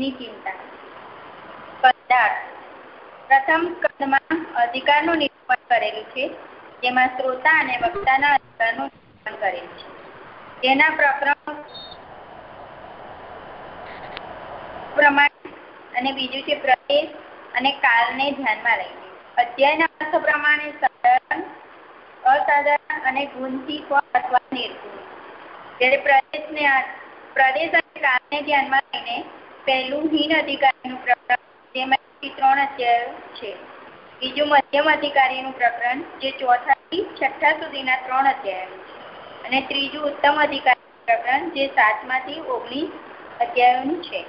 વ્યાપ્તિની ચિંતા. પ્રથમ સ્કંદમાં અધિકારનું નિરૂપણ કરેલું છે, જેમાં શ્રોતા અને વક્તાના અધિકારનું નિરૂપણ કરેલું છે. તેના પ્રકરણ પ્રમાણ અને બીજું છે, પ્રદેશ અને કાળને ધ્યાનમાં લઈને. અધ્યાયના અર્થ પ્રમાણે સાધારણ, અસાધારણ અને ગુણથી અથવા નિર્ગુણ. જ્યારે પ્રદેશને પ્રદેશ અને કાળને ધ્યાનમાં લઈને પહેલું હીન અધિકારીનું પ્રકરણ જેમાંથી ત્રણ અધ્યાયો છે. બીજું મધ્યમ અધિકારીનું પ્રકરણ, જે ચોથાથી છઠ્ઠા સુધીના ત્રણ અધ્યાયો છે. અને ત્રીજું ઉત્તમ અધિકારી પ્રકરણ, જે સાતમાંથી ઓગણીસ અધ્યાયોનું છે.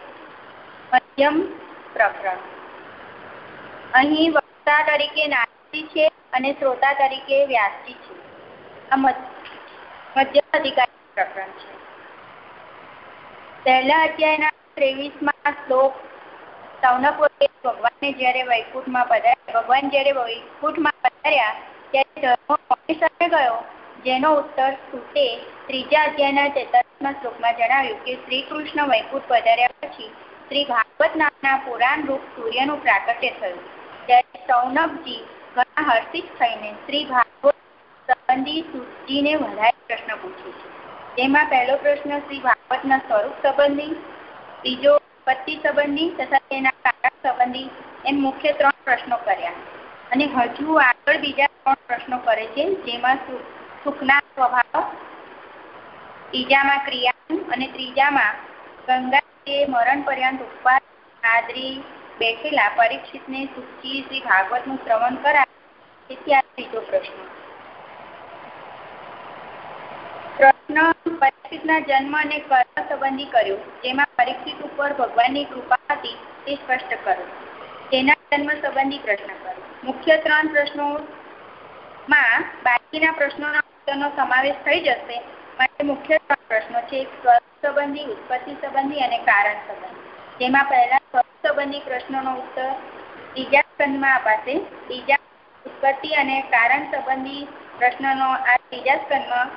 મધ્યમ પ્રકરણ. અહીં વક્તા તરીકે નાસ્તી છે અને શ્રોતા તરીકે વ્યાસજી છે. આ મધ્યમ અધિકારી પ્રકરણ છે. પહેલા અધ્યાયના ત્રેવીસમાં શ્લોક. સૌનકોએ ભગવાનને જ્યારે વૈકુંઠમાં પધાર્યા, ભગવાન જ્યારે વૈકુંઠમાં પધાર્યા, ત્યારે ધર્મ કોની ગયો? જેનો ઉત્તર સુતે ત્રીજા અધ્યાયના તેતાલીસમાં શ્લોકમાં જણાવ્યું કે શ્રી કૃષ્ણ વૈકુંઠ પધાર્યા પછી શ્રી ભાગવત નામના પુરાણ રૂપ સૂર્યનું પ્રાકટ્ય થયું. ત્યારે સૌનકજી ઘણા હર્ષિત થઈને શ્રી ભાગવત સંબંધી સુતજીને વધારે પ્રશ્ન પૂછે છે. તેમાં પહેલો પ્રશ્ન શ્રી ભાગવતના સ્વરૂપ સંબંધી બીજો પતિ સંબંધી તથા તેના કારણ સંબંધી એમ મુખ્ય ત્રણ પ્રશ્નો કર્યા. અને હજુ આગળ બીજા ત્રણ પ્રશ્નો કરે છે, જેમાં સુખના સ્વભાવ બીજામાં ક્રિયા અને ત્રીજામાં ગંગા તે મરણ પર્યંત ઉપવાસ આદરી બેઠેલા, પરીક્ષિતને સુખજી શ્રી ભાગવતનું શ્રવણ કરાવે ત્રીજો પ્રશ્ન. પ્રશ્ન પરીક્ષિતના જન્મ અને કર્મ સંબંધી કર્યો, જેમાં પરીક્ષિત ઉપર ભગવાનની કૃપા હતી તે સ્પષ્ટ કરો. તેના જન્મ સંબંધી પ્રશ્ન કરો. મુખ્ય ત્રણ પ્રશ્નોમાં બાકીના પ્રશ્નોના ઉત્તરનો સમાવેશ થઈ જશે. માટે મુખ્ય ત્રણ પ્રશ્નો છે સ્વરૂપ સંબંધી, ઉત્પત્તિ સંબંધી અને કારણ સંબંધી. જેમાં પહેલા સ્વરૂપ સંબંધી પ્રશ્નોનો ઉત્તર, ત્રીજા સ્કંદમાં અપાશે બીજા ઉત્પત્તિ અને કારણ સંબંધી પ્રશ્નનો આ ત્રીજા સ્કંદમાં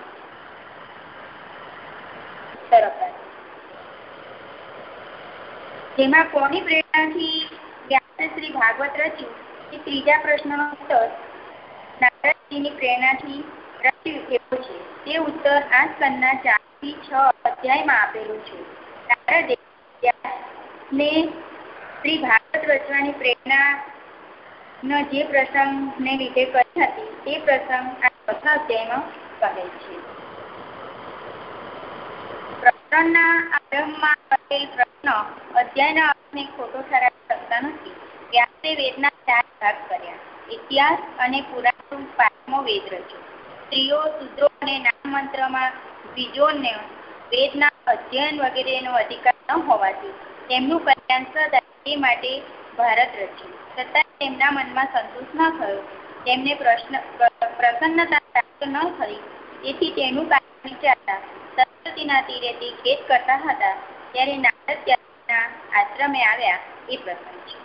અપાશે જેમાં ભાગવત રચ્યું એ ત્રીજા પ્રશ્નનો ઉત્તર નારદજીની પ્રેરણાથી રચ્યું એવો છે. તે ઉત્તર આ સ્કંદના ચારથી છ અધ્યાયમાં આપેલું છે. વ્યાસને શ્રી ભાગવત રચવાની પ્રેરણા નો જે પ્રસંગને લીધે કરી હતી તે પ્રસંગ આ ચોથા અધ્યાયમાં કહે છે. પ્રકરણના આરંભમાં કરેલ અધિકાર ન હોવાથી તેમનું કલ્યાણ સદાય તે માટે ભારત રચ્યું. છતાં તેમના મનમાં સંતોષ ન થયો. તેમને પ્રશ્ન પ્રસન્નતા પ્રાપ્ત ન થઈ. તેથી તેનું કારણ વિચારતા સરસ્વતીના તીરેથી ખેત કરતા હતા. ત્યારે નારદ આશ્રમે આવ્યા એ પ્રસંગ છે.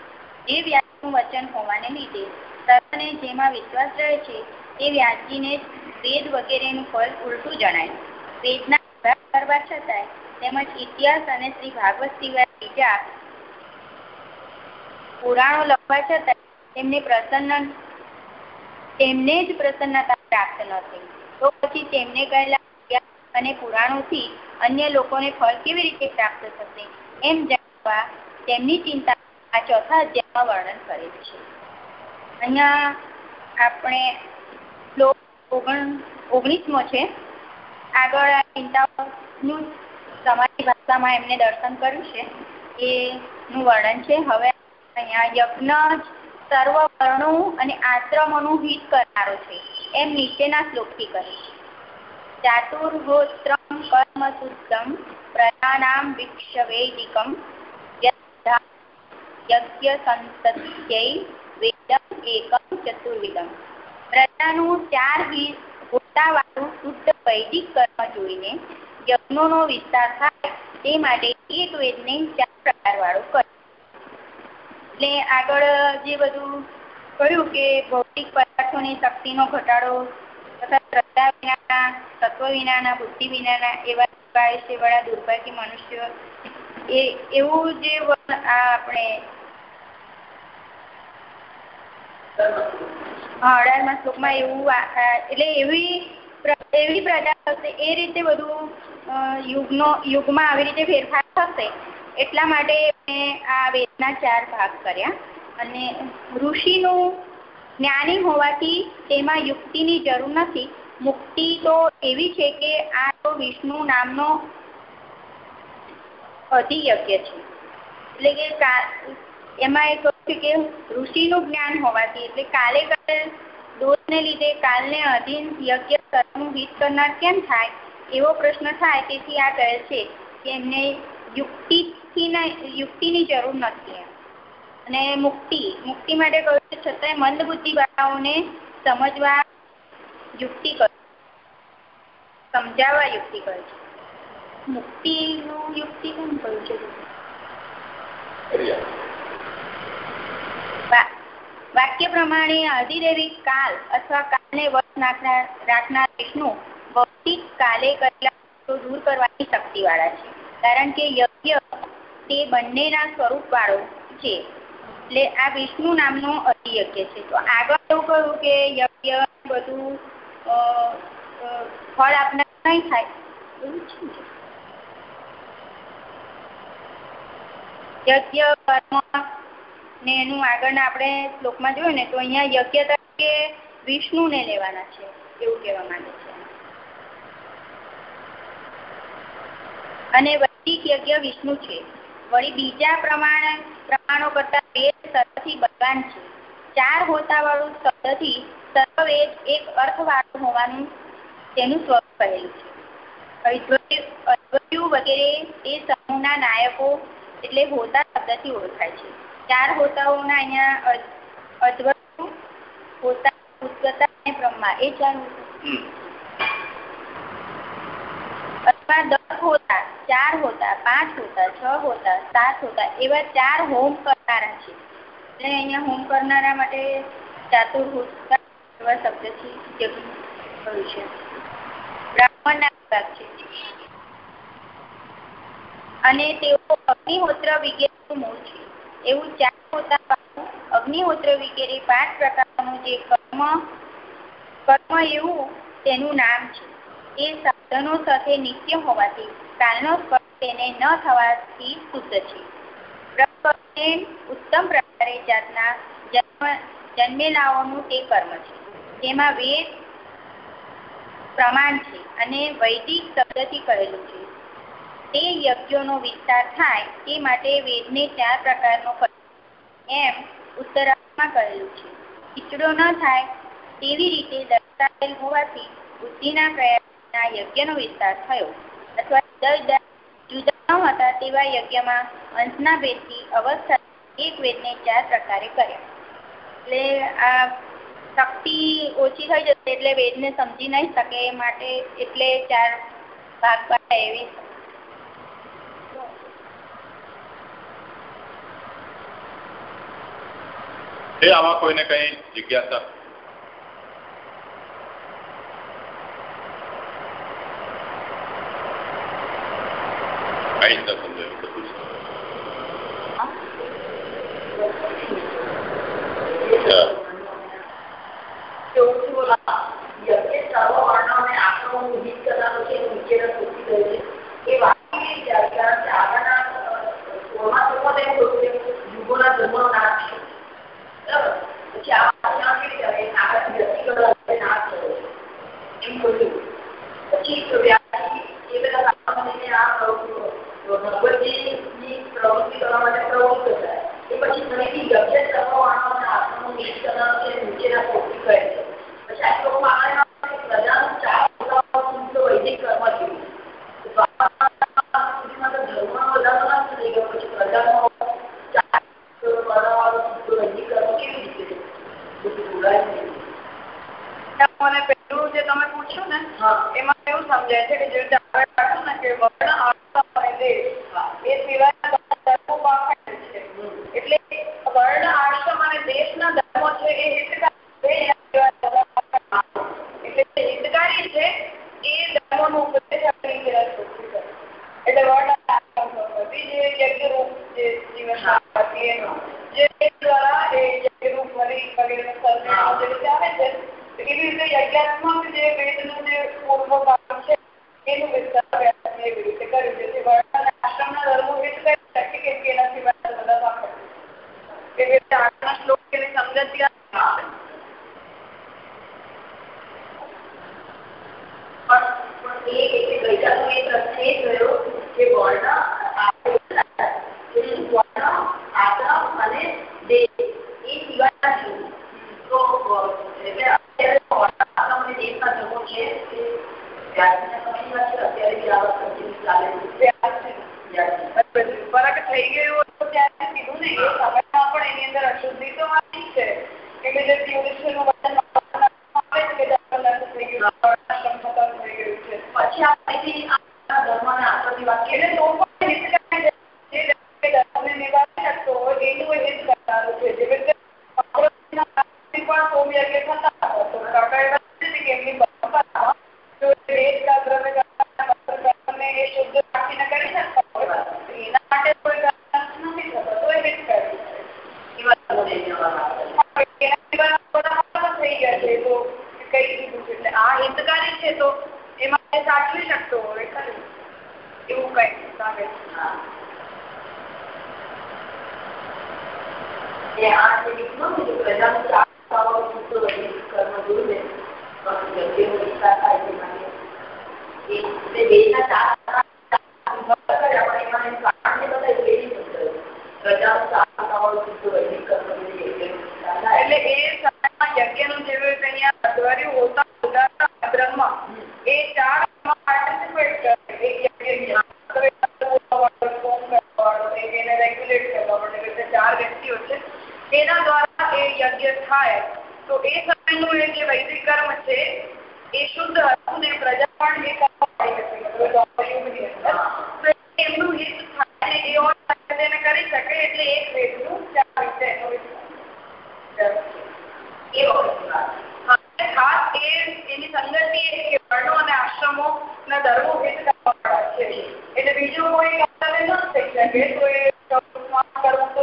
જે વ્યાસનું વચન હોવાને લીધે સર્વને જેમાં વિશ્વાસ રહે છે તે વ્યાસજીને વેદ વગેરેનું ફળ ઉલટું જણાય. વેદના અભ્યાસ કરવા છતાંય તેમજ ઇતિહાસ અને શ્રી ભાગવત સિવાય બીજા પુરાણો લખવા છતાં તેમને પ્રસન્ન તેમને જ પ્રસન્નતા પ્રાપ્ત ન થઈ. તો પછી તેમને કહેલા અને પુરાણોથી અન્ય લોકોને ફળ કેવી રીતે પ્રાપ્ત થશે એમ જાણવા તેમની ચિંતા આ ચોથા અધ્યાયમાં વર્ણન કરેલ છે. અહીંયા આપણે શ્લોક ઓગણ ઓગણીસમો છે. આગળ આ ચિંતાઓનું તમારી ભાષામાં એમને દર્શન કર્યું છે. એનું વર્ણન છે. હવે અહીંયા યજ્ઞ સર્વ વર્ણો અને આશ્રમોનું હિત કરનારો છે. એમ નીચેના શ્લોકથી કહે છે. ચાતુર્હોત્રમ કર્મ પ્રજાનામ વિક્ષવેદિકમ યજ્ઞ સંતત્યૈ વેદમ એકમ ચતુર્વિદમ પ્રજાનું ચાર ગોટાવાળું શુદ્ધ વૈદિક કર્મ જોઈને યજ્ઞોનો વિસ્તાર થાય, તે માટે એક વેદને ચાર પ્રકાર વાળો એટલે આગળ જે બધું કહ્યું કે ભૌતિક પદાર્થોની શક્તિનો ઘટાડો સત્તા વિનાના તત્વ વિનાના બુદ્ધિ વિનાના એવા વાળા દુર્ભાગ્ય મનુષ્ય. એ, એવું જે આપણે અઢારમા એટલે એવી એવી પ્રજા થશે એ રીતે બધું યુગનો, યુગમાં આવી રીતે ફેરફાર થશે, એટલા માટે મેં આ વેદના ચાર ભાગ કર્યા. અને ઋષિનું જ્ઞાની હોવાથી તેમાં યુક્તિની જરૂર નથી. મુક્તિ તો એવી છે કે આ તો વિષ્ણુ નામનો અધિયજ્ઞ છે. એટલે કે એમાં એ કહ્યું કે ઋષિનું જ્ઞાન હોવાથી, એટલે કાલે કાલે દોષને લીધે કાલને અધીન યજ્ઞ હિત કરનાર કેમ થાય? એવો પ્રશ્ન થાય. તેથી આ કહે છે કે એમને યુક્તિથી યુક્તિની જરૂર નથી અને મુક્તિ મુક્તિ માટે કહ્યું છે છતાંય મંદ બુદ્ધિ વાળાઓને સમજવા યુક્તિ કરે સમજાવવા યુક્તિ કરે છે. મુક્તિનું યુક્તિ કેમ કહ્યું છે? વાક્ય પ્રમાણે અધિદેવી કાલ અથવા કાલને વશ રાખનાર વિષ્ણુ ભૌતિક કાલે કરેલા દૂર કરવાની શક્તિવાળા છે. કારણ કે યજ્ઞ તે બંનેના સ્વરૂપ વાળો છે. એટલે આ વિષ્ણુ નામનો અધિયજ્ઞ છે. તો આગળ એવું કહ્યું કે યજ્ઞ બધું ફળ આપને નહીં થાય. યજ્ઞ કર્મ ને એનું આગળના આપણે શ્લોકમાં જોયું ને, તો અહીંયા યજ્ઞ તરીકે વિષ્ણુને લેવાના છે, એવું કહેવા માંગે છે. અને વૈદિક યજ્ઞ વિષ્ણુ છે. વળી બીજા પ્રમાણ, પ્રમાણો કરતા વેદ સરથી બલવાન છે. ચાર હોતાવાળું શબ્દથી સર્વવેદ એક અર્થવાળું હોવાનું તેનું સ્વરૂપ કહેલું છે. વગેરે એ સમૂહના નાયકો એટલે હોતા શબ્દથી ઓળખાય છે. ચાર હોતાઓના અહિયાં અદ્વૈત હોતા ઉદ્ગતા અને બ્રહ્મા એ ચાર અથવા દસ હોતા ચાર હોતા પાંચ હોતા છ હોતા સાત હોતા એવા ચાર હોમ કરનારા છે. એટલે અહીંયા હોમ કરનારા માટે ચાતુર્હોતા એવા શબ્દથી કહ્યું છે. બ્રાહ્મણના વિભાગ છે. અને તેઓ અગ્નિહોત્ર વિગેરેનું મૂળ છે. એવું ચાર હોતા અગ્નિહોત્ર વિગેરે પાંચ પ્રકારનું જે કર્મ કર્મ એવું તેનું નામ છે. એ સાધનો સાથે નિત્ય હોવાથી કાલનો સ્પર્શ તેને ન થવાથી શુદ્ધ છે. ઉત્તમ જાતના જન્મ જન્મેલાઓનું તે કર્મ છે. જેમાં વેદ પ્રમાણ છે અને વૈદિક શબ્દથી કહેલું છે. તે યજ્ઞોનો વિસ્તાર થાય તે માટે વેદને ચાર પ્રકારનો એમ ઉત્તરામાં કહેલું છે. ખીચડો ન થાય તેવી રીતે દર્શાવેલ હોવાથી બુદ્ધિના પ્રયાસના યજ્ઞનો વિસ્તાર થયો અથવા જુદા ન હતા તેવા યજ્ઞમાં અંશના ભેદથી અવસ્થા એક વેદને ચાર પ્રકારે કર્યા એટલે આ શક્તિ ઓછી થઈ જશે એટલે વેદને સમજી નહીં શકે એ માટે એટલે ચાર ભાગ પાડ્યા એવી. છે કોઈને કઈ જિજ્ઞાસા? કઈ રીતે સમજાયું.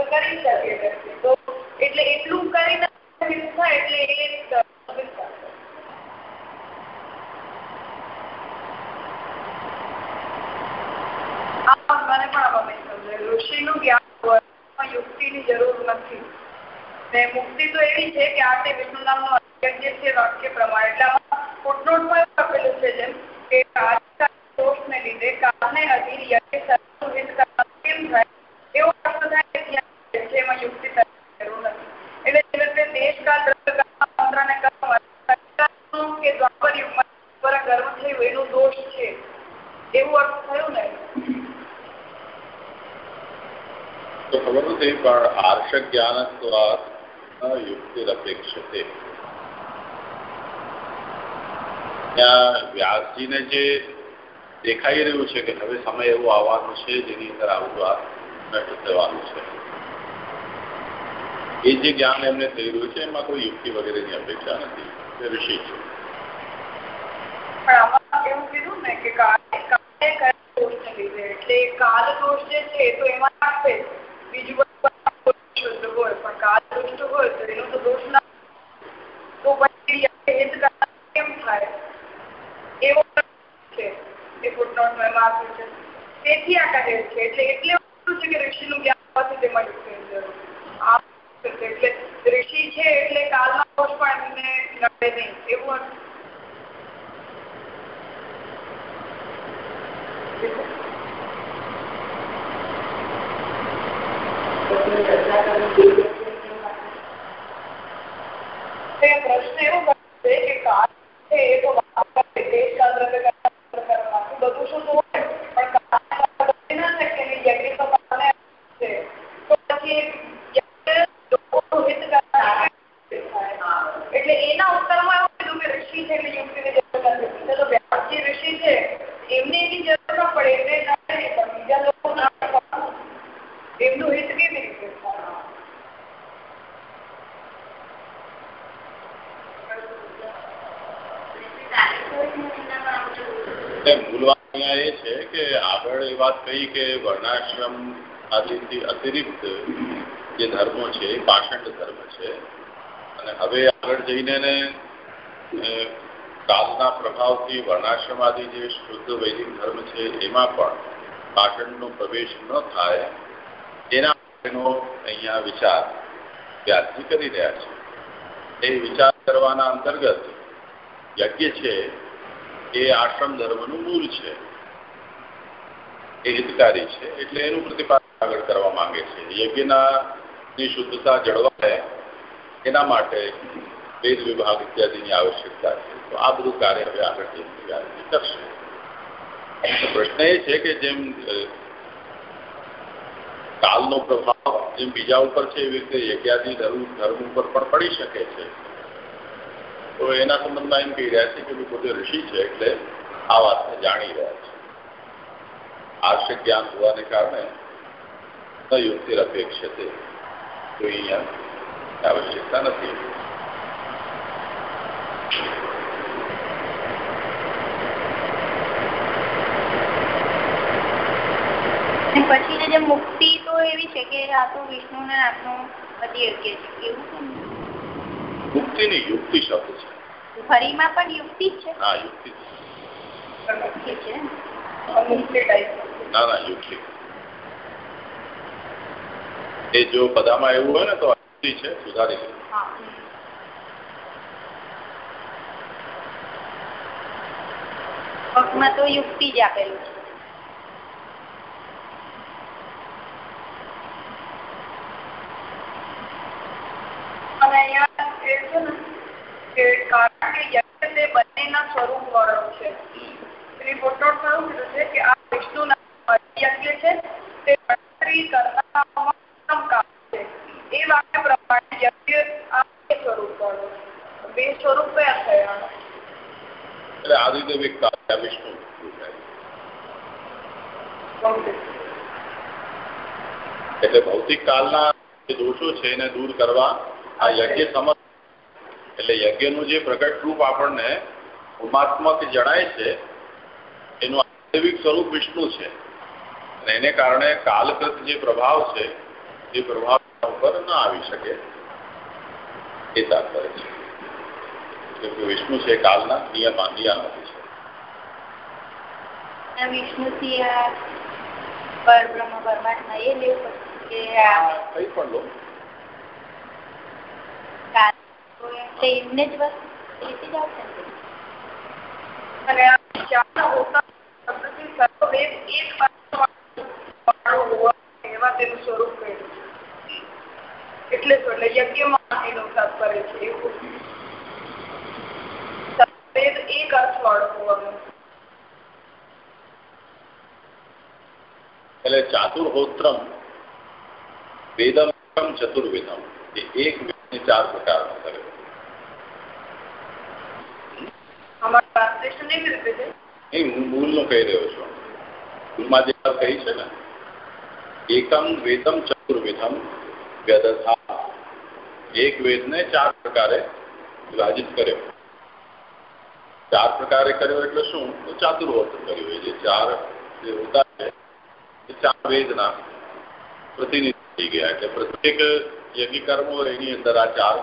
કરી શકે તો એટલે એટલું કરીને થાય એટલે એ મને પણ યુક્તિની જરૂર નથી. ને મુક્તિ તો એવી છે કે આ તે વિષ્ણુ નામનું અયજ્ઞ છે, વાક્ય પ્રમાણે. એટલે આમાં ફૂટનોટમાં આપેલું છે જેમ કે યજ્ઞ કેમ થાય એવો અર્થ થાય કે એમાં યુક્તિ જરૂર ને જે દેખાઈ રહ્યું છે કે હવે સમય એવો આવવાનો છે, જેની અંદર આવું આ નષ્ટ થવાનું છે. એ જે જ્ઞાન એમને થઈ રહ્યું છે, એમાં કોઈ યુક્તિ વગેરેની અપેક્ષા નથી. તે ઋષિ છે તેથી આ કહે છે. એટલે એટલે શું છે કે ઋષિનું જ્ઞાન હોવાથી તેમાં આ એટલે ઋષિ છે એટલે કાલના દોષ પણ એમને નડે નહીં એવું પ્રશ્ન એવો છે કે કાળ છે એ તો દેશ બધું શું હોય પણ ના શકે યજ્ઞ તો છે તો પછી એટલે એના ઉત્તરમાં એવું કીધું કે ઋષિ છે એટલે યુક્તિની જરૂર નથી ચલો વ્યાસજી ઋષિ છે એમને એની જરૂર પડે, એમને ના પણ બીજા લોકો ના એમનું હિત કેવી રીતે ભૂલવા એ છે કે આગળ એ વાત કહી કે વર્ણાશ્રમ આદિથી અતિરિક્ત જે ધર્મો છે, એ પાષંડ ધર્મ છે. અને હવે આગળ જઈને કાલના પ્રભાવથી વર્ણાશ્રમાદી જે શુદ્ધ વૈદિક ધર્મ છે, એમાં પણ પાટણનો પ્રવેશ ન થાય, તેના માટેનો અહીંયા વિચાર વ્યાસજી કરી રહ્યા છે. એ વિચાર કરવાના અંતર્ગત યજ્ઞ છે, એ આશ્રમ ધર્મનું મૂળ છે. એ હિતકારી છે, એટલે એનું પ્રતિપાદન આગળ કરવા માંગે છે. યજ્ઞના ની શુદ્ધતા જળવાય, એના માટે વેદ વિભાગ ઇત્યાદિની આવશ્યકતા છે. તો આ બધું કાર્ય હવે આગળ જઈને કરશે પ્રશ્ન એ છે કે જેમ કાલનો પ્રભાવ જેમ બીજા ઉપર છે, એવી રીતે યજ્ઞાદી ધર્મ ઉપર પણ પડી શકે છે. તો એના સંબંધમાં એમ કહી રહ્યા છે કે પોતે ઋષિ છે એટલે આ વાતને જાણી રહ્યા છે. આવશ્યક જ્ઞાન હોવાને કારણે યુક્તિ અપેક્ષતે તો અહીંયા આવશ્યકતા નથી. પછી જે મુક્તિ તો એવી છે કે આ તો વિષ્ણુ ને આપણું બધી યોગ્ય છે. એવું મુક્તિની યુક્તિ શબ્દ છે. ફરીમાં પણ યુક્તિ છે? હા યુક્તિ છે. ના ના યુક્તિ. એ જો બધામાં એવું હોય ને તો યુક્તિ છે સુધારી છે પગમાં તો યુક્તિ જ આપેલું છે અને અહીંયા એ છે ને કે કારણ કે યજ્ઞ તે બંનેના સ્વરૂપ વાળો છે એની ફોટોટ થયું કીધું છે કે આ વિષ્ણુના યજ્ઞ છે તે કામ છે. એ વાક્ય પ્રમાણે યજ્ઞ આ સ્વરૂપ બે સ્વરૂપ કયા થયા એટલે આદિદેવિક કાળ વિષ્ણુ એટલે ભૌતિક કાળના જે દોષો છે એને દૂર કરવા આ યજ્ઞ સમર્થ. એટલે યજ્ઞનું જે પ્રગટ રૂપ આપણને ઉમાત્મક જણાય છે એનું વાસ્તવિક સ્વરૂપ વિષ્ણુ છે. અને એને કારણે કાલકૃત જે પ્રભાવ છે એ પ્રભાવ ઉપર ના આવી શકે એ તાત્પર્ય છે. કેમ કે વિષ્ણુ છે કાલના નિયમ નિયામક છે. વિષ્ણુથી આ પરબ્રહ્મ પરમાત્મા એ લેવું કે કઈ પણ લો. એમને જ વસ્તુ અને એક એવા તેનું સ્વરૂપ કહ્યું એટલે તો એટલે યજ્ઞમાં એનો છે એવું. સર્વવેદ એક અર્થવાળો હોવાનું. એટલે ચાતુર્હોત્રમ વેદમ ચતુર્વેદમ એ એક વેદને ચાર કરે. છે? એ હું મૂળનું કહી રહ્યો છું. મૂળમાં જે કહી છે ને એકમ વેદમ ચતુર્વેદમ વ્યદથા એક વેદને ચાર પ્રકારે વિભાજિત કર્યો ચાર પ્રકારે કર્યો એટલે શું તો ચાતુર્હોત્ર કર્યું જે ચાર જે હોતા છે એ ચાર વેદના પ્રતિનિધિ થઈ ગયા એટલે પ્રત્યેક યજ્ઞ કર્મ હોય એની અંદર આ ચાર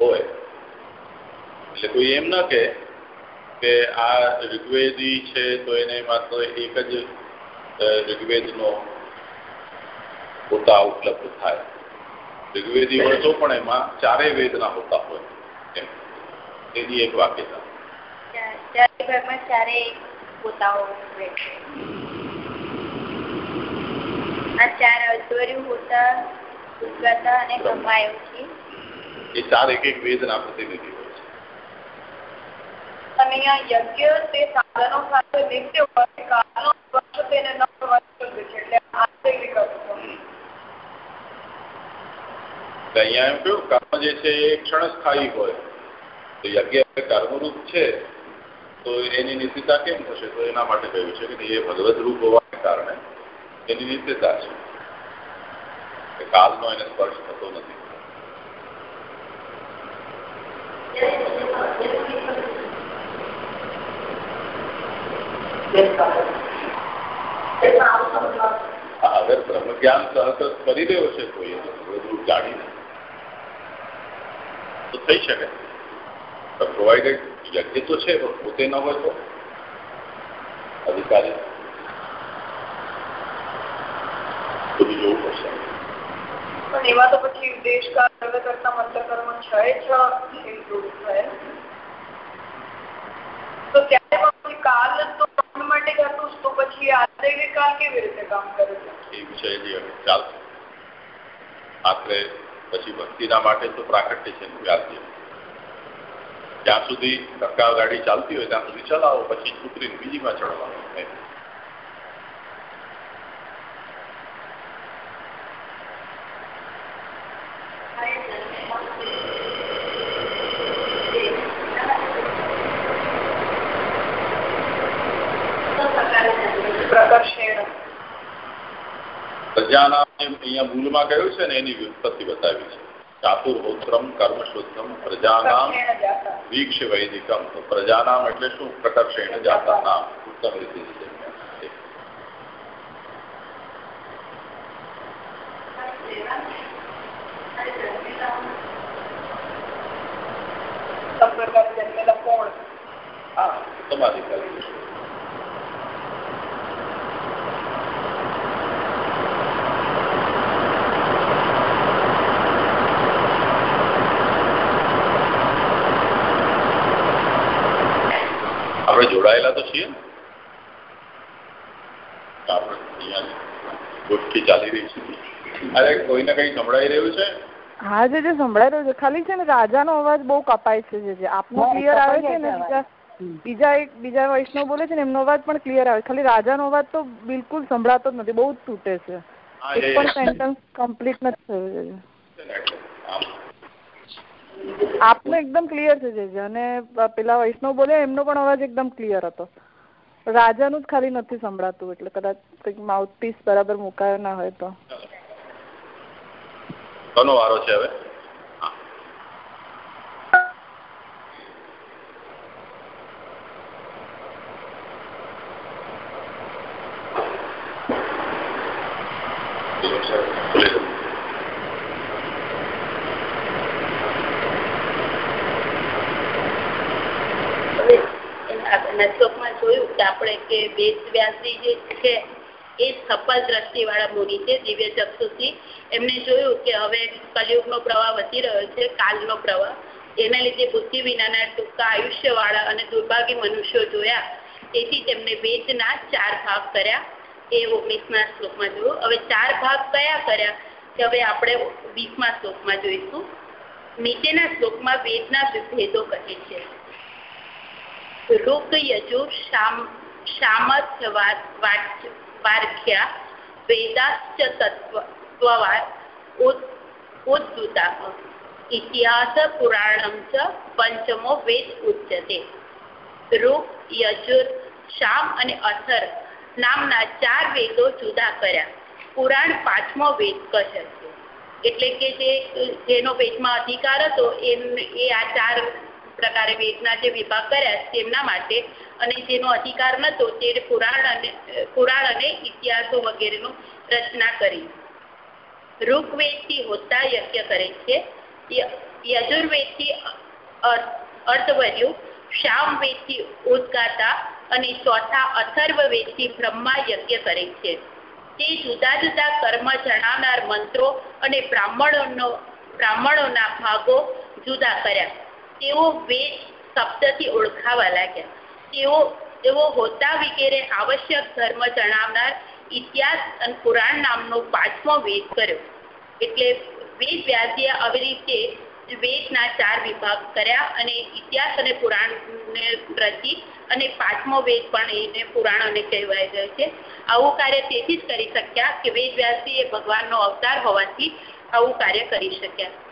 હોય એટલે કોઈ એમ ન કે કે આ ઋગ્વેદી છે તો એને માત્ર એક જ ઋગ્વેદનો હોતા ઉપલબ્ધ થાય. ઋગ્વેદી વર્ષો પણ એમાં ચારેય વેદના હોતા હોય. એમ. એની એક વાક્યતા આ એ ચાર એક એક વેદના પ્રતિનિધિ હોય છે. અને અહીંયા યજ્ઞ તે સાધનો સાથે નિત્ય વર્ષ કાળનો વર્ષ તેને ન વર્તન છે. એટલે આંતરિક અર્થ અહીંયા એમ કહ્યું, કર્મ જે છે એ ક્ષણસ્થાયી હોય. તો યજ્ઞ કર્મરૂપ છે, તો એની નિત્યતા કેમ થશે? તો એના માટે કહ્યું છે કે એ ભગવદ રૂપ હોવાને કારણે એની નિત્યતા છે. કાલનો એને સ્પર્શ થતો નથી. અગર બ્રહ્મ જ્ઞાન સહત કરી રહ્યો છે કોઈ ભગવત રૂપ જાણીને. તો થઈ શકે. પ્રોવાઇડેડ યજ્ઞ તો છે પણ પોતે ન હોય તો અધિકારી બધું જોવું પડશે. પણ એમાં તો પછી દેશ કાર્ય કરતા મંત્ર કર્મ છ છ ઇન્ક્લુડ થાય તો ત્યારે પછી કાલ તો માટે કરતું તો પછી આદૈવી કાલ કેવી રીતે કામ કરે છે? એ વિષય જે ચાલશે આખરે પછી ભક્તિના માટે તો પ્રાકટ્ય છે વ્યાસજી. જ્યાં સુધી ટકા ગાડી ચાલતી હોય ત્યાં સુધી ચલાવો, પછી ઉતરીને બીજીમાં ચડવાનું પ્રજાના અહીંયા મૂળમાં કહ્યું છે ને એની વ્યુત્પત્તિ બતાવી છે. ચાતુર્હોત્રમ કર્મ શુદ્ધમ પ્રજાનામ વીક્ષ વૈદિકમ. તો પ્રજાનામ એટલે શું? પ્રકર્ષેણ જાતા નામ. ઉત્તમ રીતે તમારી કરી જોડાયેલા તો છીએ. ગોષ્ઠી ચાલી રહી છે. અરે કોઈને કઈ સંભળાઈ રહ્યું છે? હા જે જે સંભળાઈ રહ્યું છે ખાલી છે ને રાજાનો અવાજ બહુ કપાય છે જે આપનો ક્લિયર આવે છે ને બીજા બીજા એક બીજા વૈષ્ણવ બોલે છે ને એમનો અવાજ પણ ક્લિયર આવે ખાલી રાજાનો અવાજ તો બિલકુલ સંભળાતો જ નથી બહુ જ તૂટે છે. એક પણ સેન્ટેન્સ કમ્પ્લીટ નથી થયું આપનો એકદમ ક્લિયર છે, જેજે. અને પેલા વૈષ્ણવ બોલે, એમનો પણ અવાજ એકદમ ક્લિયર હતો. રાજાનું જ ખાલી નથી સંભળાતું, એટલે કદાચ કંઈક માઉથપીસ બરાબર મુકાયો ના હોય તો. કોનો વારો છે હવે શ્લોકમાં જોયું કે આપણે કે વેદ વ્યાસજી જે છે, એ સફળ દ્રષ્ટિ વાળા મુનિ છે, દિવ્ય ચક્ષુથી. એમને જોયું કે હવે કલયુગનો પ્રવાહ વધી રહ્યો છે, કાલનો પ્રવાહ. એના લીધે બુદ્ધિ વિનાના ટૂંકા આયુષ્ય વાળા અને દુર્ભાગ્ય મનુષ્યો જોયા. તેથી તેમને વેદના ચાર ભાગ કર્યા. એ ઓગણીસના શ્લોકમાં જોયું હવે ચાર ભાગ કયા કર્યા? કે હવે આપણે વીસમા શ્લોકમાં જોઈશું. નીચેના શ્લોકમાં વેદના ભેદો કહે છે. રૂપ યજુ સામર્થ્ય વાર્ખ્યા વેદાશ્ચ તત્વવાર ઉદ્દુતા ઇતિહાસ, પુરાણમ ચ, પંચમો વેદ ઉચ્યતે. રૂપ, યજુર, શામ અને અથર નામના ચાર વેદો જુદા કર્યા. પુરાણ પાંચમો વેદ કહે છે. એટલે કે જે, જેનો વેદમાં અધિકાર હતો એ આ ચાર પ્રકારે વેદના જે વિભાગ કર્યા તેમના માટે અને જેનો અધિકાર નતો તે પુરાણ અને પુરાણ અને ઇતિહાસો વગેરેનું રચના કરી. ઋગ્વેદથી હોતા યજ્ઞ કરે છે. યજુર્વેદથી અર્થવર્યું સામવેદથી ઉદગાતા અને ચોથા અથર્વવેદથી બ્રહ્મા યજ્ઞ કરે છે. તે જુદા જુદા કર્મ જણાવનાર મંત્રો અને બ્રાહ્મણોનો, બ્રાહ્મણોના ભાગો જુદા કર્યા. તેઓ વેદ શબ્દથી ઓળખાવા લાગ્યા તેઓ તેઓ હોતા વગેરે આવશ્યક ધર્મ જણાવનાર ઇતિહાસ અને પુરાણ નામનો પાંચમો વેદ કર્યો. એટલે વેદ વ્યાસીએ આવી રીતે વેદના ચાર વિભાગ કર્યા અને ઇતિહાસ અને પુરાણને રચી અને પાંચમો વેદ પણ એને પુરાણોને કહેવાય જાય છે. આવું કાર્ય તેથી જ કરી શક્યા કે વેદ વ્યાસી ભગવાનનો અવતાર હોવાથી આવું કાર્ય કરી શક્યા.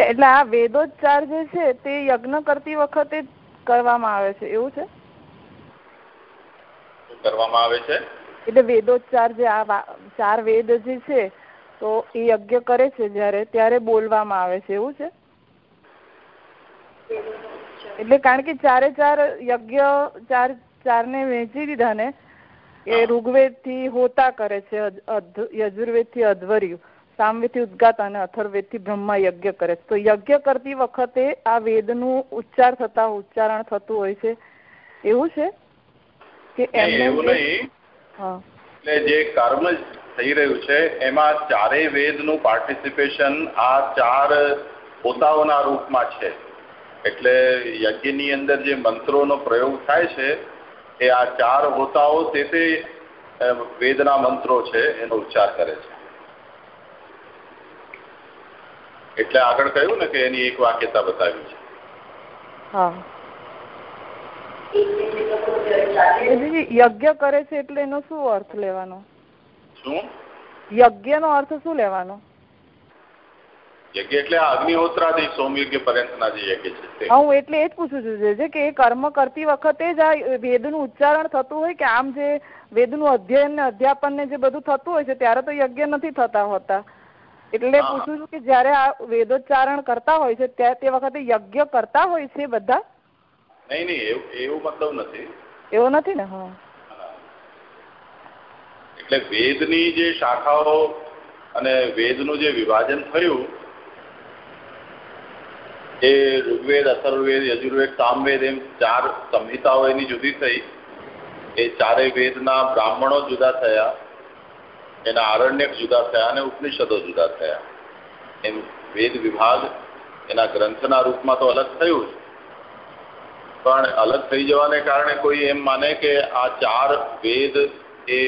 એટલે આ વેદોચ્ચાર જે છે તે યજ્ઞ કરતી વખતે કરવામાં આવે છે એવું છે? કરવામાં આવે છે? એટલે વેદોચ્ચાર જે આ ચાર વેદ જે છે તો એ યજ્ઞ કરે છે જયારે ત્યારે બોલવામાં આવે છે એવું છે? એટલે કારણ કે ચારે ચાર યજ્ઞ ચાર ચાર ને વહેંચી દીધા ને એ ઋગ્વેદથી હોતા કરે છે યજુર્વેદથી અધ્વર્યું સામવેદથી ઉદગાત અને અથર્વેદથી બ્રહ્મા યજ્ઞ કરે છે. તો યજ્ઞ કરતી વખતે આ વેદનું ઉચ્ચાર થતા ઉચ્ચારણ થતું હોય છે. એવું છે? કે એવું નહીં. એટલે જે કર્મ થઈ રહ્યું છે એમાં ચારેય વેદનું પાર્ટિસિપેશન આ ચાર પોતાઓના રૂપમાં છે. એટલે યજ્ઞની અંદર જે મંત્રોનો પ્રયોગ થાય છે એ આ ચાર હોતાઓ તે તે વેદના મંત્રો છે એનો ઉચ્ચાર કરે છે. એટલે આગળ કહ્યું ને કે એની એક વાક્યતા બતાવી છે. યજ્ઞ કરે છે એટલે એનો શું અર્થ લેવાનો? શું? યજ્ઞ નો અર્થ શું લેવાનો? યજ્ઞ એટલે અગ્નિહોત્રાથી સોમયજ્ઞ પર્યંતના જે યજ્ઞ છે હું એટલે એ જ પૂછું છું જે કે એ કર્મ કરતી વખતે જ આ વેદનું ઉચ્ચારણ થતું હોય કે આમ જે વેદનું અધ્યયન ને અધ્યાપન ને જે બધું થતું હોય છે ત્યારે તો યજ્ઞ નથી થતા હોતા. એટલે પૂછું છું કે જયારે આ વેદોચ્ચારણ કરતા હોય છે ત્યારે તે વખતે યજ્ઞ કરતા હોય છે બધા? નહીં નહીં એવું મતલબ નથી. એવો નથી ને? હા. એટલે વેદની જે શાખાઓ અને વેદનું જે વિભાજન થયું એ ઋગ્વેદ અથર્વવેદ યજુર્વેદ, સામવેદ એમ ચાર સંહિતાઓ એની જુદી થઈ. એ ચારેય વેદના બ્રાહ્મણો જુદા થયા, એના આરણ્યક જુદા થયા અને ઉપનિષદો જુદા થયા. એમ વેદ વિભાગ એના ગ્રંથના રૂપમાં તો અલગ થયું જ. પણ અલગ થઈ જવાને કારણે કોઈ એમ માને કે આ ચાર વેદ એ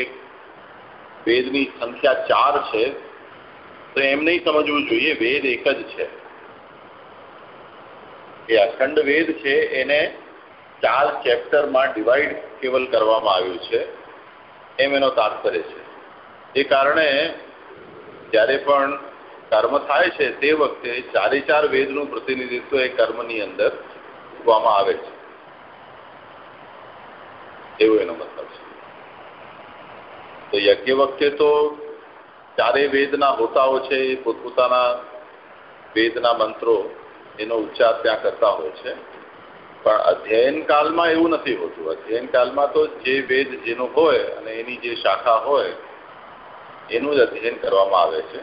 વેદની સંખ્યા ચાર છે, તો એમ નહીં સમજવું જોઈએ, વેદ એક જ છે. એ અખંડ વેદ છે એને ચાર ચેપ્ટરમાં ડિવાઈડ કેવલ કરવામાં આવ્યું છે, એમ એનો તાત્પર્ય છે. એ કારણે જ્યારે પણ કર્મ થાય છે તે વખતે ચારે ચાર વેદનું પ્રતિનિધિત્વ એ કર્મની અંદર મૂકવામાં આવે છે. એવો એનો મતલબ છે. તો યજ્ઞ વખતે તો ચારે વેદના હોતાઓ છે, એ પોતપોતાના વેદના મંત્રો એનો ઉચ્ચાર ત્યાં કરતા હોય છે. પણ અધ્યયન કાળમાં એવું નથી હોતું. અધ્યયન કાળમાં તો જે વેદ જેનો હોય અને એની જે શાખા હોય, એનું જ અધ્યયન કરવામાં આવે છે.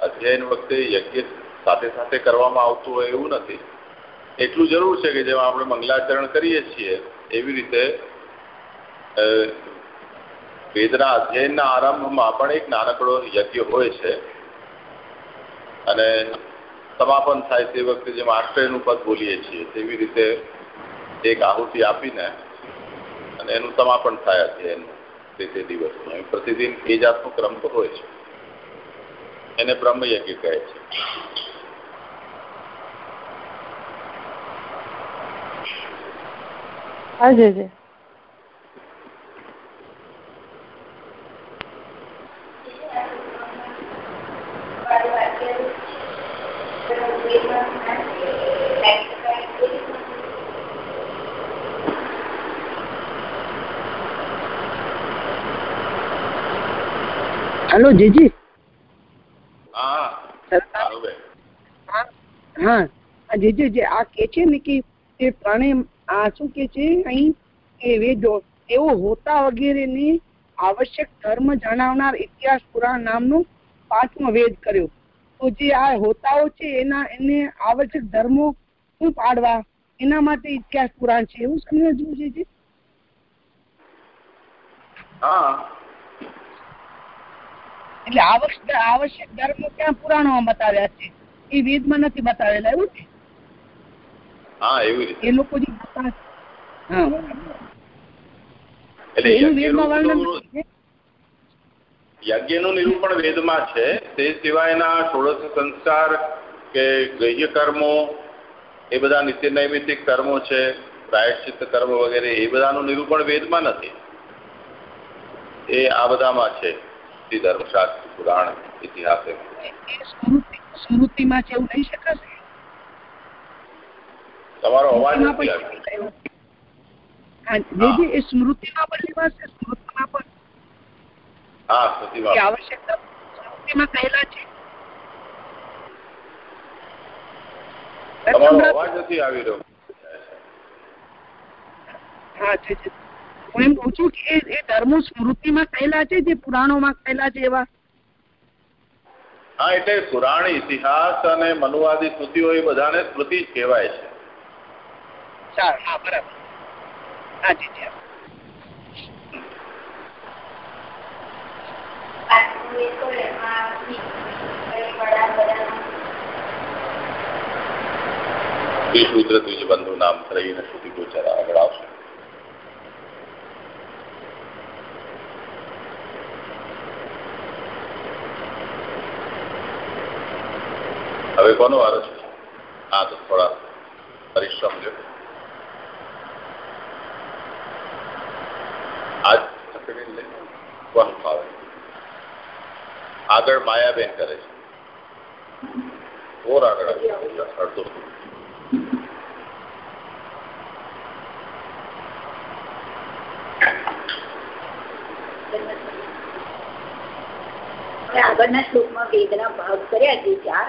અધ્યયન વખતે યજ્ઞ સાથે સાથે કરવામાં આવતું હોય એવું નથી. એટલું જરૂર છે કે જેમાં આપણે મંગલાચરણ કરીએ છીએ, એવી રીતે વેદના અધ્યયનના આરંભમાં પણ એક નાનકડો યજ્ઞ હોય છે. અને સમાપન થાય તે વખતે જેમ આશ્રયનું પદ બોલીએ છીએ, તેવી રીતે એક આહુતિ આપીને અને એનું સમાપન થાય અધ્યયનનું તે તે દિવસનું. પ્રતિદિન એ જાતનો ક્રમ હોય છે. એને બ્રહ્મયજ્ઞ કહે છે. હેલો જીજી. હા. હા. જીજી જે આ કે છે ને કે એ પ્રાણે આ શું કે છે? અહીં એ વેદો એવો હોતા વગેરેની આવશ્યક ધર્મ જણાવનાર ઇતિહાસ પુરાણ નામનો પાંચમો વેદ કર્યો. તો જે આ હોતાઓ છે એના એને આવશ્યક ધર્મો શું પાડવા? એના માટે ઇતિહાસ પુરાણ છે. એવું સમજવું છે હા. એટલે આવશ્યક આવશ્યક ધર્મો ક્યાં પુરાણોમાં બતાવ્યા છે? એ વેદમાં નથી બતાવેલા એવું છે? હા એવી એ લોકો જે હા. એટલે એવું વેદમાં વર્ણન યજ્ઞનું છે નિરૂપણ વેદમાં છે. તે સિવાયના ષોડશ સંસ્કાર કે ગ્રહ્ય કર્મો એ બધા નિત્ય નૈમિતિક કર્મો છે પ્રાયશ્ચિત કર્મ વગેરે એ બધાનું નિરૂપણ વેદમાં નથી. એ આ બધામાં છે. શ્રી ધર્મશાસ્ત્ર પુરાણ ઇતિહાસ સ્મૃતિમાં છે એવું લઈ શકાશે? તમારો અવાજ નથી આવ્યો. જે જે એ સ્મૃતિમાં પણ લેવાશે? સ્મૃતિમાં પણ? હા સ્મૃતિમાં આવશ્યક સ્મૃતિમાં કહેલા છે. તમારો અવાજ નથી આવી રહ્યો. હા છે છે હું એમ કહું છું કે એ ધર્મો સ્મૃતિમાં કહેલા છે જે પુરાણોમાં કહેલા છે એવા? હા એટલે પુરાણ ઇતિહાસ અને મનુવાદી સ્મૃતિઓ એ બધાને સ્મૃતિ જ કહેવાય છે. સારું હા બરાબર. હા જી જી કુદરત દ્વિજ બંધુ નામ થઈને સુધી ગોચર આગળ આવશે. હવે કોનો વારો છે? હા, તો થોડા પરિશ્રમ લ્યો. આજ લઈ કોણ કરે છે. ઓર આગળ અડધો આગળના શ્લોકમાં વેદના ભાગ કર્યા છે, ચાર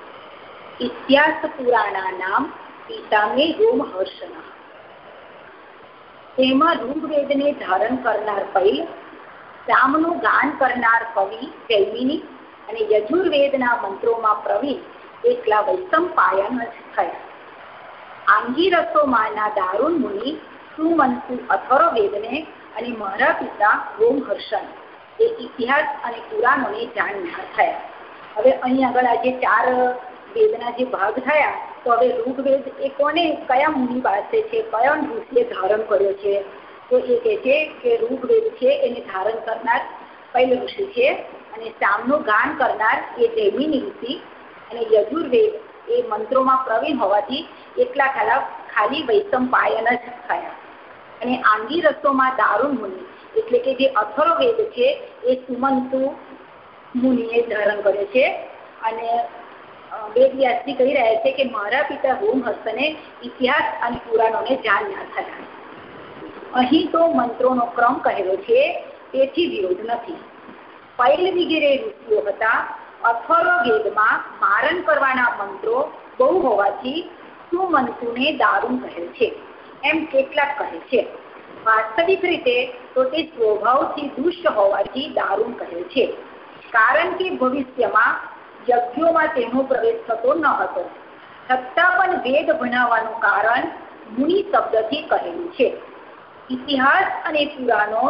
ઇતિહાસ પુરાણાનામ પિતામે રોમહર્ષણ તેમાં ઋગ્વેદને ધારણ કરનાર પૈલ શ્યામનું ગાન કરનાર કવિ જૈમિની અને યજુર્વેદના મંત્રોમાં પ્રવીણ એકલા વૈસંપાયન જ થયા આંગીરસોમાંના દારૂણ મુનિ સુમંતુ અથર્વવેદને અને મારા પિતા રોમહર્ષણ એ ઇતિહાસ અને પુરાણોને જાણનાર થયા હવે અહીં આગળ આજે ચાર વેદના જે ભાગ થયા, તો હવે ઋગ્વેદ એ કોને, કયા મુનિ પાસે છે, કયા ઋષિએ ધારણ કર્યો છે? તો એ કહે છે કે ઋગ્વેદ છે, એને ધારણ કરનાર પહેલો ઋષિ છે અને સામનું ગાન કરનાર એ જૈમિની ઋષિ અને યજુર્વેદ એ મંત્રોમાં પ્રવીણ હોવાથી એટલા ખાલા ખાલી વૈષમ પાયન જ થયા. અને આંગી રસોમાં દારૂણ મુનિ, એટલે કે જે અથર્વવેદ છે, એ સુમંતુ મુનિએ ધારણ કર્યો છે. અને વેદવ્યાસજી કહી રહ્યા છે કે મારા પિતા રોમહસ્તને ઇતિહાસ અને પુરાણોને જાણ ના થયા અહીં તો મંત્રોનો ક્રમ કહેલો છે, તેથી વિરોધ નથી. પૈલ વગેરે ઋષિઓ હતા અથર્વ વેદમાં મારણ કરવાના મંત્રો બહુ હોવાથી સુમંતુને દારૂણ કહે છે. એમ કેટલાક કહે છે. વાસ્તવિક રીતે તો તે સ્વભાવથી દુષ્ટ હોવાથી દારૂણ કહે છે. કારણ કે ભવિષ્યમાં યજ્ઞોમાં તેનો પ્રવેશ થતો ન હતો. છતાં પણ વેદ ભણાવવાનું કારણ મુનિ શબ્દથી કહેલું છે. ઇતિહાસ અને પુરાણો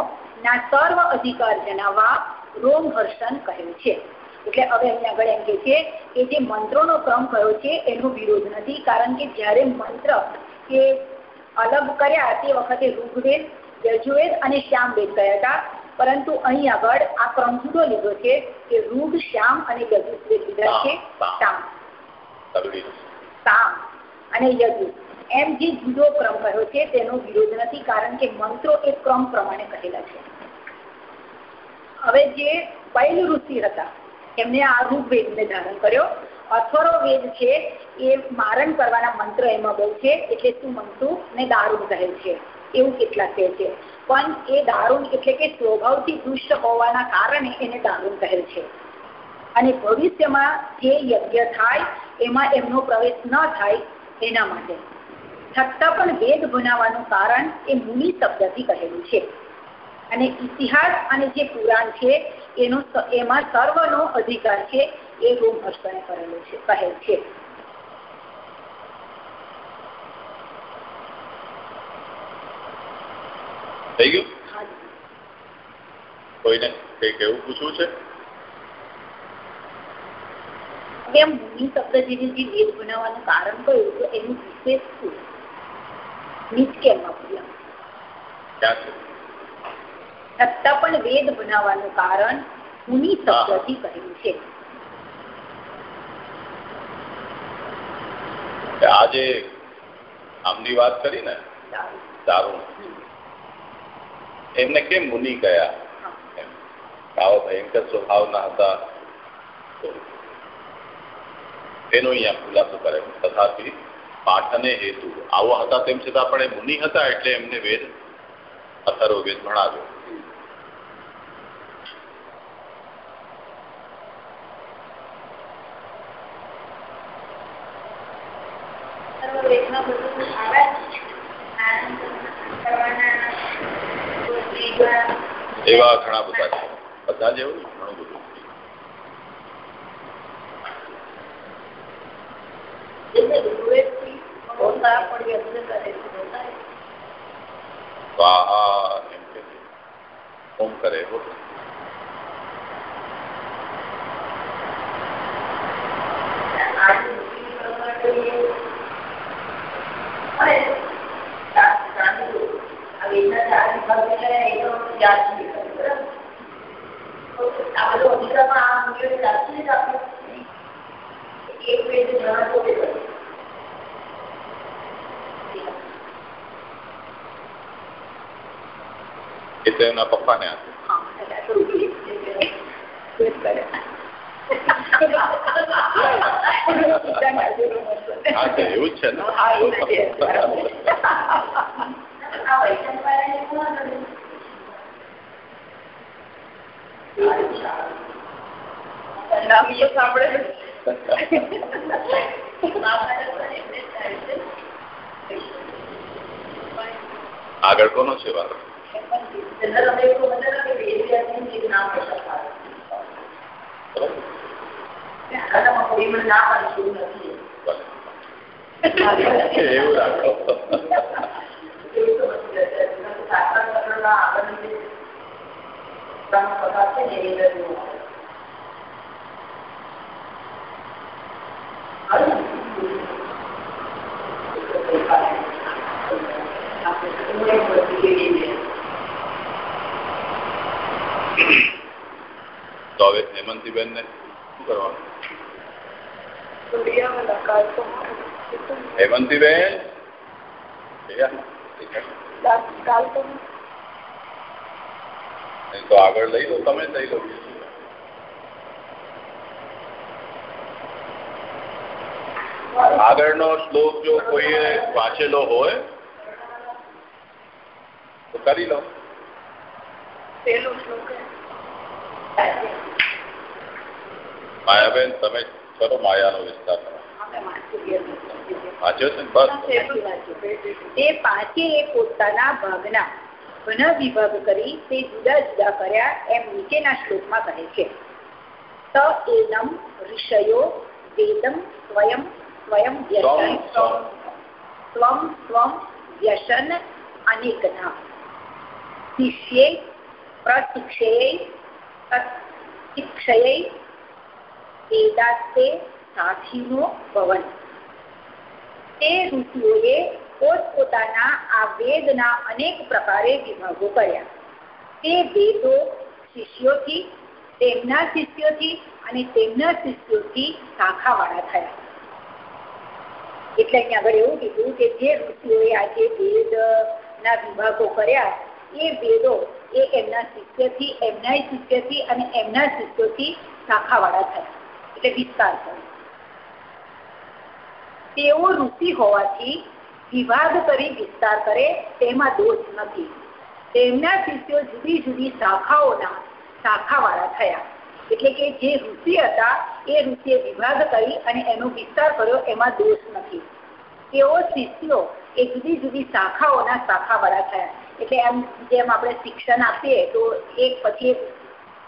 ના સર્વ અધિકાર જણાવવા રોમહર્ષણ કહ્યું છે. એટલે હવે અહીંયા આગળ એમ કે છે કે જે મંત્રોનો ક્રમ કયો છે એનો વિરોધ નથી, કારણ કે જ્યારે મંત્ર કે અલગ કર્યા તે વખતે ઋગ્વેદ યજુવેદ અને શ્યામવેદ ગયા હતા. પરંતુ અહીં આગળ આ ક્રમ જુદો લીધો છે કે રૂઢ શ્યામ અને લીધા છે અને યજુ. એમ જે જુદો ક્રમ કહ્યો છે તેનો વિરોધ નથી કારણ કે મંત્રો એ ક્રમ પ્રમાણે કહેલા છે. હવે જે પૈલ ઋષિ હતા એમને આ ઋગ્વેદને ધારણ કર્યો. અથર્વ વેદ છે એ મારણ કરવાના મંત્ર એમાં બહુ છે એટલે સુમંતુ ને દારૂ કહે છે. એવું કેટલાક કહે છે? પણ એ દારૂણ એટલે કે સ્વભાવથી દુષ્ટ હોવાના કારણે એને દારૂણ કહે છે. અને ભવિષ્યમાં જે યજ્ઞ થાય, એમાં એમનો પ્રવેશ ન થાય, એના માટે. છતાં પણ વેદ બનાવવાનું કારણ એ મુનિ શબ્દથી કહેલું છે. અને ઇતિહાસ અને જે પુરાણ છે, એનો એમાં સર્વનો અધિકાર છે, એ રોમહર્ષણે કરેલો છે, કહે છે. થઈ ગયું? કોઈને કઈ કેવું પૂછવું છે? એમ મુનિ શબ્દ જેને જે વેદ બનાવવાનું કારણ કયું તો એનું વિશેષ શું? નીચ કેમ વાપર્યા ક્યાં છે? છતાં પણ વેદ બનાવવાનું કારણ મુનિ શબ્દથી કહ્યું છે. આજે આમની વાત કરી ને દારૂણ એમને કેમ મુનિ ગયા? આવા ભયંકર સ્વભાવના હતા. તેનો અહીંયા ખુલાસો કરે. તથાથી પાઠને હેતુ. આવો હતા તેમ છતાં પણ એ મુનિ હતા એટલે એમને વેદ અથર્વ વેદ ભણાવ્યો. એવા ઘણા બધા છે. બધા જેવું ઘણું બધું. સ્વાહા એમ કે ઓમ કરે આ એ તો એમના પપ્પાને આપ્યું. એવું જ છે ને આ વૈષ્ણવ કોણ કર્યું નામ તો સાંભળેલું આગળ કોનો છે વારો? એવું રાખો. તો હવે હેમંતીબેન ને શું કરવાનું? હેમંતીબેન કાલ તો નહીં તો આગળ લઈ લો તમે લઈ લો. આગળનો શ્લોક જો કોઈએ વાંચેલો હોય તો કરી લો. માયાબેન તમે કરો માયાનો વિસ્તાર. વાંચ્યો છે ને? બસ. એ પાંચે પોતાના ભાગના ઘણા વિભાગ કરી તે જુદા જુદા કર્યા એમ નીચેના શ્લોકમાં કહે છે. ત એનમ ઋષયો વેદમ સ્વયં સ્વયં વ્યસન. સ્વમ સ્વમ. વ્યસન અનેકના શિષ્યે પ્રશિક્ષયે શિક્ષયે વેદાસ્તે સાથીનો ભવન. તે ઋષિઓએ પોતપોતાના આ વેદના અનેક પ્રકારે વિભાગો કર્યા. તે વેદો શિષ્યોથી, તેમના શિષ્યોથી અને તેમના શિષ્યોથી શાખાવાળા થયા. એટલે અહીંયા આગળ એવું કીધું કે જે ઋષિઓએ આજે વેદના વિભાગો કર્યા, એ વેદો એ એમના શિષ્યથી એમના શિષ્યથી અને એમના શિષ્યોથી શાખાવાળા થયા. એટલે વિસ્તાર થયો તેઓ ઋષિ હોવાથી વિવાદ કરી વિસ્તાર કરે તેમાં દોષ નથી. તેમના શિષ્યો જુદી જુદી શાખાઓના શાખાવાળા થયા. એટલે કે જે ઋષિ હતા, એ ઋષિએ વિભાગ કરી અને એનો વિસ્તાર કર્યો, એમાં દોષ નથી. તેઓ શિષ્યો એ જુદી જુદી શાખાઓના શાખાવાળા થયા. એટલે એમ જેમ આપણે શિક્ષણ આપીએ, તો એક પછી એક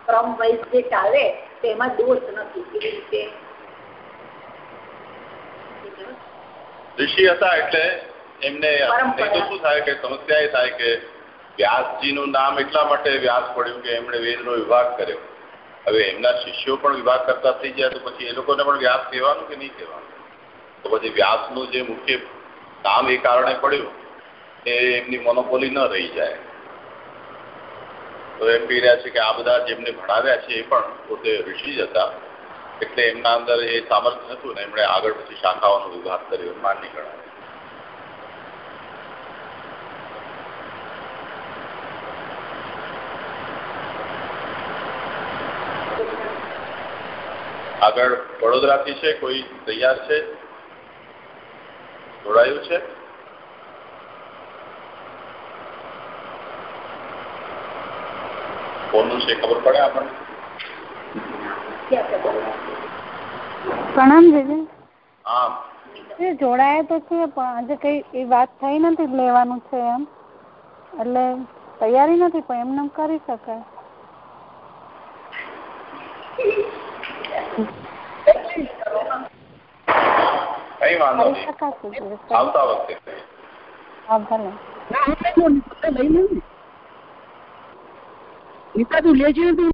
ક્રમ વાઇઝ જે ચાલે, તેમાં દોષ નથી. એવી રીતે? ઋષિ હતા એટલે એમને તો શું થાય કે સમસ્યા એ થાય કે વ્યાસજીનું નામ એટલા માટે વ્યાસ પડ્યું કે એમણે વેદનો વિભાગ કર્યો. હવે એમના શિષ્યો પણ વિભાગ કરતા થઈ ગયા તો પછી એ લોકોને પણ વ્યાસ કહેવાનું કે નહીં કહેવાનું? તો પછી વ્યાસનું જે મુખ્ય નામ એ કારણે પડ્યું એ એમની મોનોપોલી ન રહી જાય. તો એમ કહી રહ્યા છે કે આ બધા જેમને ભણાવ્યા છે એ પણ પોતે ઋષિ જ હતા. એટલે એમના અંદર એ સામર્થ્ય હતું ને એમણે આગળ પછી શાખાઓનો વિભાગ કર્યો માન્ય ગણાય. આગળ વડોદરાથી છે કોઈ તૈયાર છે? જોડાયું છે? કોનું છે ખબર પડે આપણને? પ્રણામ જીજી હા. જોડાયા તો છે પણ આજે કઈ એ વાત થઈ નથી લેવાનું છે એમ. એટલે તૈયારી નથી પણ એમને એમ કરી શકાય. કઈ વાંધો નહીં. આવતા વખતે. હા ભલે. ના હું લઈ લઉં ને. નીતા તું લેજે તું.